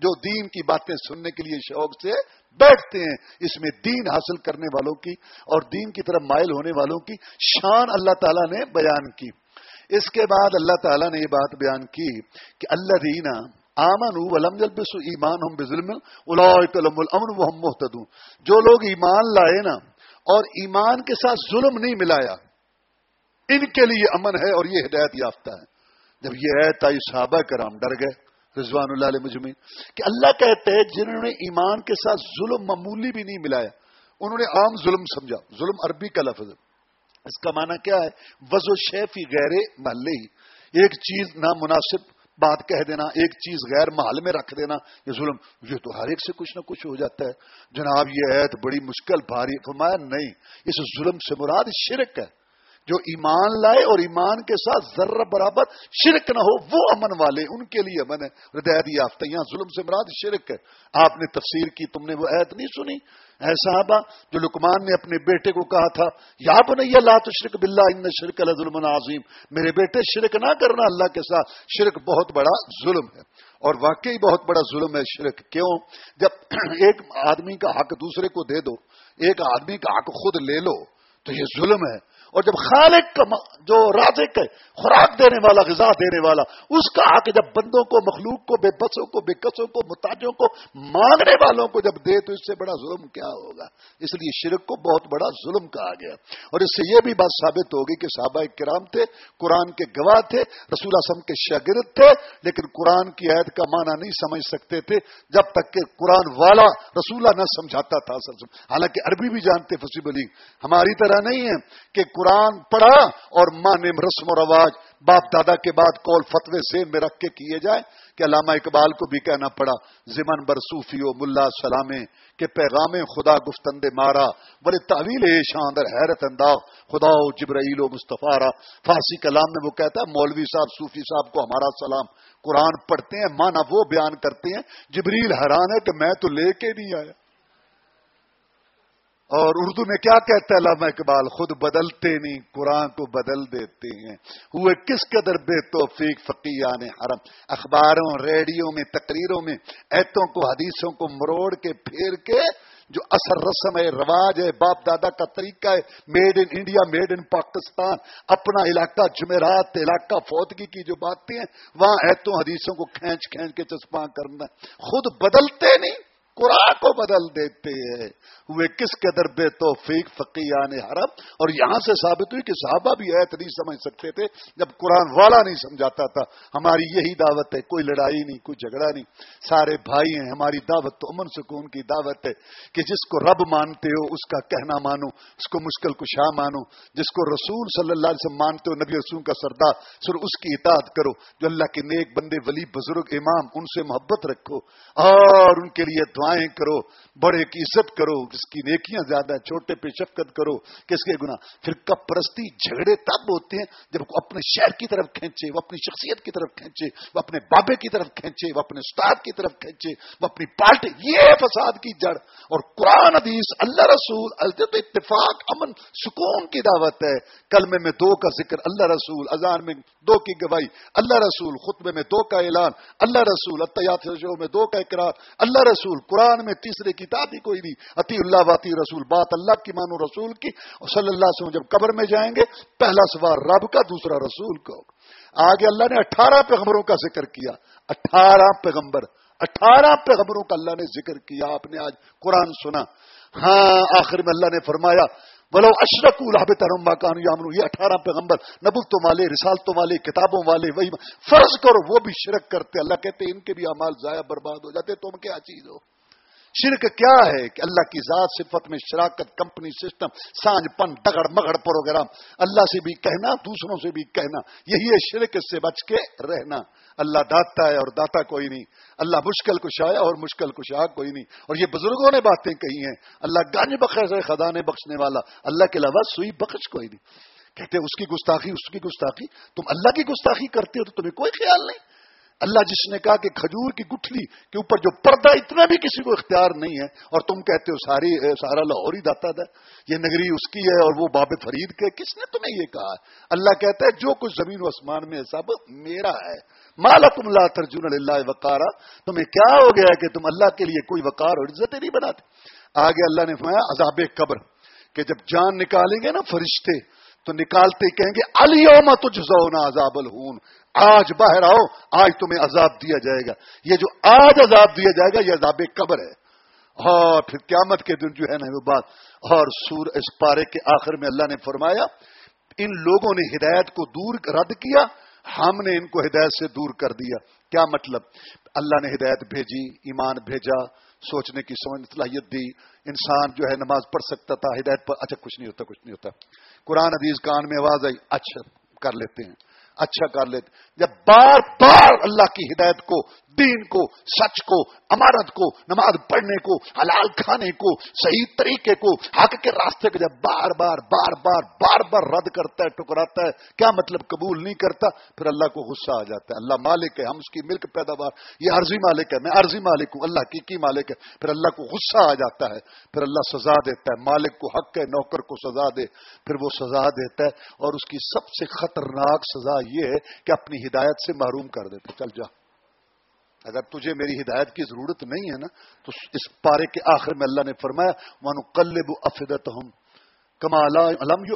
A: جو دین کی باتیں سننے کے لیے شوق سے بیٹھتے ہیں، اس میں دین حاصل کرنے والوں کی اور دین کی طرف مائل ہونے والوں کی شان اللہ تعالیٰ نے بیان کی۔ اس کے بعد اللہ تعالیٰ نے یہ بات بیان کی کہ اللہ دینا آمن ولم جلبس ایمان ہم بظلم الامن وہ ہم جو لوگ ایمان لائے نا، اور ایمان کے ساتھ ظلم نہیں ملایا ان کے لیے امن ہے اور یہ ہدایت یافتہ ہے۔ جب یہ ہے آئی، صحابہ کرام ڈر گئے، رضوان اللہ علیہ مجمع کہ اللہ کہتے ہیں، جنہوں نے ایمان کے ساتھ ظلم معمولی بھی نہیں ملایا، انہوں نے عام ظلم سمجھا۔ ظلم عربی کا لفظ ہے۔ اس کا معنی کیا ہے؟ وز و شیفی غیر محلے ہی۔ ایک چیز نامناسب بات کہہ دینا، ایک چیز غیر محل میں رکھ دینا، یہ ظلم، یہ تو ہر ایک سے کچھ نہ کچھ ہو جاتا ہے۔ جناب، یہ ہے تو بڑی مشکل، بھاری، فرمایا نہیں، اس ظلم سے مراد شرک ہے۔ جو ایمان لائے اور ایمان کے ساتھ ذرہ برابر شرک نہ ہو، وہ امن والے ان کے لیے امن ہے ہدایت یافتہ، یہاں ظلم سے مراد شرک ہے۔ آپ نے تفسیر کی، تم نے وہ عید نہیں سنی۔ اے صحابہ، جو لکمان نے اپنے بیٹے کو کہا تھا، یا بنیا لا تشرک باللہ، ان شرک ظلم عظیم۔ میرے بیٹے، شرک نہ کرنا اللہ کے ساتھ، شرک بہت بڑا ظلم ہے۔ اور واقعی بہت بڑا ظلم ہے شرک۔ کیوں؟ جب ایک آدمی کا حق دوسرے کو دے دو، ایک آدمی کا حق خود لے لو، تو یہ ظلم ہے۔ اور جب خالق کا جو رازق ہے، خوراک دینے والا، غذا دینے والا، اس کا آ کے جب بندوں کو، مخلوق کو، بے بسوں کو، بے قصوں کو متاجوں کو مانگنے والوں کو جب دے تو اس سے بڑا ظلم کیا ہوگا؟ اس لیے شرک کو بہت بڑا ظلم کہا گیا۔ اور اس سے یہ بھی بات ثابت ہوگی کہ صحابہ کرام تھے، قرآن کے گواہ تھے، رسول اعظم کے شاگرد تھے، لیکن قرآن کی عید کا معنی نہیں سمجھ سکتے تھے جب تک کہ قرآن والا رسولہ نہ سمجھاتا تھا حالانکہ عربی بھی جانتے فصیب علی ہماری طرح نہیں ہے کہ قرآن پڑھا اور مانے رسم و رواج باپ دادا کے بعد کول فتوے سے میں رکھ کے کیے جائیں کہ علامہ اقبال کو بھی کہنا پڑا، زمن بر صوفی و ملا سلام کے پیغام خدا گفتند مارا، بڑے تعویل شاندر حیرت انداز، خدا و جبرائیل و مصطفیٰ فارسی کلام میں وہ کہتا ہے، مولوی صاحب، صوفی صاحب کو ہمارا سلام۔ قرآن پڑھتے ہیں مانا وہ بیان کرتے ہیں، جبریل حیران ہے کہ میں تو لے کے نہیں آیا۔ اور اردو میں کیا کہتا ہے علامہ اقبال؟ خود بدلتے نہیں، قرآن کو بدل دیتے ہیں۔ ہوئے کس قدر بے توفیق فقیان حرم؟ اخباروں، ریڈیو میں، تقریروں میں ایتوں کو، حدیثوں کو مروڑ کے پھیر کے جو اثر رسم ہے، رواج ہے، باپ دادا کا طریقہ ہے made in India made in Pakistan اپنا علاقہ جمعرات، علاقہ فوتگی کی جو باتیں ہیں، وہاں ایتوں حدیثوں کو کھینچ کھینچ کے چسپاں کرنا۔ خود بدلتے نہیں قرآن کو بدل دیتے ہیں۔ وہ کس قدر بے توفیق فقیان حرم؟ اور یہاں سے ثابت ہوئی کہ صحابہ بھی ایت نہیں سمجھ سکتے تھے، جب قرآن والا نہیں سمجھاتا تھا۔ ہماری یہی دعوت ہے، کوئی لڑائی نہیں، کوئی جھگڑا نہیں۔ سارے بھائی ہیں، ہماری دعوت تو امن سکون کی دعوت ہے کہ جس کو رب مانتے ہو، اس کا کہنا مانو، اس کو مشکل کشا مانو۔ جس کو رسول صلی اللہ علیہ وسلم مانتے ہو، نبی رسول کا سردار سر اس کی اطاعت کرو۔ جو اللہ کے نیک بندے، ولی، بزرگ، امام، ان سے محبت رکھو۔ اور ان کے لیے دعائیں کرو، بڑے کی عزت کرو کس کی نیکیاں زیادہ، چھوٹے پہ شفقت کرو، کس کے گنا پھر کب پرستی جھگڑے تب ہوتے ہیں جب وہ اپنے شہر کی طرف کھینچے، وہ اپنی شخصیت کی طرف کھینچے، وہ اپنے بابے کی طرف کھینچے، وہ اپنے استاد کی طرف کھینچے، وہ اپنی پارٹی، یہ فساد کی جڑ۔ اور قرآن، حدیث، اللہ رسول الجت اتفاق، امن، سکون کی دعوت ہے۔ کلمے میں دو کا ذکر، اللہ رسول، اذان میں دو کی گواہی۔ اللہ رسول، خطبے میں دو کا اعلان۔ اللہ رسول اتیات میں دو کا اقرار۔ اللہ رسول قرآن میں تیسرے کتاب ہی کوئی نہیں اتی اللہ باتی رسول، بات اللہ کی مانو رسول کی، اور صلی اللہ سے جب قبر میں جائیں گے، پہلا سوار رب کا، دوسرا رسول کا۔ آگے اللہ نے اٹھارہ پیغمبروں کا ذکر کیا۔ اٹھارہ پیغمبر، اٹھارہ پیغمبروں کا اللہ نے ذکر کیا۔ آپ نے آج قرآن سنا۔ ہاں آخر میں اللہ نے فرمایا بولو اشرک الحب ترمبا کان یامن یہ اٹھارہ پیغمبر نبوتوں والے، رسالتوں والے، کتابوں والے، وہی فرض کرو، وہ بھی شرک کرتے۔ اللہ کہتے ان کے بھی امال ضائع برباد ہو جاتے، تم کیا چیز ہو؟ شرک کیا ہے کہ اللہ کی ذات صفت میں شراکت کمپنی سسٹم سانج پن ڈگڑ مگڑ پروگرام اللہ سے بھی کہنا دوسروں سے بھی کہنا یہی ہے شرک سے بچ کے رہنا اللہ داتا ہے اور داتا کوئی نہیں اللہ مشکل کشا ہے اور مشکل کشا کوئی نہیں اور یہ بزرگوں نے باتیں کہی ہیں اللہ گانج بخش ہے خدانے بخشنے والا اللہ کے علاوہ سوئی بخش کوئی نہیں کہتے اس کی گستاخی اس کی گستاخی تم اللہ کی گستاخی کرتے ہو تو تمہیں کوئی خیال نہیں اللہ جس نے کہا کہ کھجور کی گٹھلی کے اوپر جو پردہ اتنا بھی کسی کو اختیار نہیں ہے، اور تم کہتے ہو ساری سارا لاہور ہی داتا تھا یہ نگری اس کی ہے اور وہ باب فرید کے، کس نے تمہیں یہ کہا؟ اللہ کہتا ہے، جو کچھ زمین و آسمان میں سب میرا ہے۔ مالا تم اللہ ترجن اللہ وقارا۔ تمہیں کیا ہو گیا کہ تم اللہ کے لیے کوئی وقار اور عزت نہیں بناتے؟ آگے اللہ نے فرمایا، عذاب قبر، کہ جب جان نکالیں گے نا فرشتے، تو نکالتے کہیں گے علی تجھ زونا عذاب الہون۔ آج باہر آؤ، آج تمہیں عذاب دیا جائے گا۔ یہ جو آج عذاب دیا جائے گا، یہ عذاب قبر ہے۔ اور پھر قیامت کے دن جو ہے نا وہ بات۔ اور سور اس پارے کے آخر میں اللہ نے فرمایا، ان لوگوں نے ہدایت کو دور رد کیا، ہم نے ان کو ہدایت سے دور کر دیا۔ کیا مطلب؟ اللہ نے ہدایت بھیجی، ایمان بھیجا، سوچنے کی سمجھ، صلاحیت دی۔ انسان جو ہے نماز پڑھ سکتا تھا، ہدایت پر اچھا کچھ نہیں ہوتا، کچھ نہیں ہوتا۔ قرآن حدیث کان میں آواز آئی اچھا کر لیتے ہیں۔ اچھا کر لیتے۔ جب بار بار اللہ کی ہدایت کو دین کو، سچ کو، امارت کو، نماز پڑھنے کو، حلال کھانے کو، صحیح طریقے کو، حق کے راستے کو جب بار بار بار بار بار بار رد کرتا ہے، ٹکراتا ہے، کیا مطلب قبول نہیں کرتا؟ پھر اللہ کو غصہ آ جاتا ہے۔ اللہ مالک ہے، ہم اس کی ملک پیداوار، یہ عرضی مالک ہے، میں عرضی مالک ہوں، اللہ کی کی مالک ہے۔ پھر اللہ کو غصہ آ جاتا ہے، پھر اللہ سزا دیتا ہے، مالک کو حق ہے، نوکر کو سزا دے، پھر وہ سزا دیتا ہے اور اس کی سب سے خطرناک سزا یہ ہے کہ اپنی ہدایت سے محروم کر دیتے چل جا۔ اگر تجھے میری ہدایت کی ضرورت نہیں ہے نا، تو اس پارے کے آخر میں اللہ نے فرمایا مانو کلب افدت ہوں کما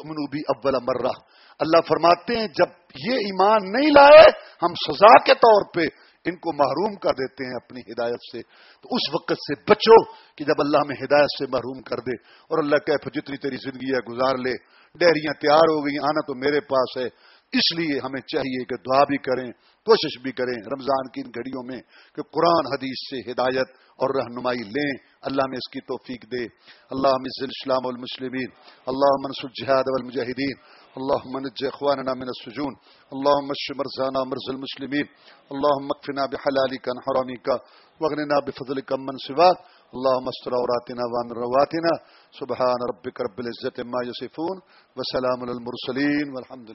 A: منوبی اول مرہ اللہ فرماتے ہیں، جب یہ ایمان نہیں لائے، ہم سزا کے طور پہ ان کو محروم کر دیتے ہیں اپنی ہدایت سے۔ تو اس وقت سے بچو کہ جب اللہ میں ہدایت سے محروم کر دے اور اللہ کہ جتنی تیری زندگی ہے، گزار لے۔ ڈہریاں تیار ہو گئی آنا تو میرے پاس ہے۔ اس لیے ہمیں چاہیے کہ دعا بھی کریں، کوشش بھی کریں رمضان کی ان گھڑیوں میں کہ قرآن حدیث سے ہدایت اور رہنمائی لیں۔ اللہ میں اس کی توفیق دے۔ اللہ مزل اسلام المسلمین اللہ منصور جہاد المجاہدین اللہ نج اخواننا من السجون۔ اللہ مش مرزانا مرز المسلمین۔ المسلمين اللهم اكفنا بحلالك عن حرامك واغننا بفضلك من سواك اللهم استر عوراتنا وامن رواتنا۔ سبحان ربك رب العزت ما يصفون وسلام على المرسلين والحمد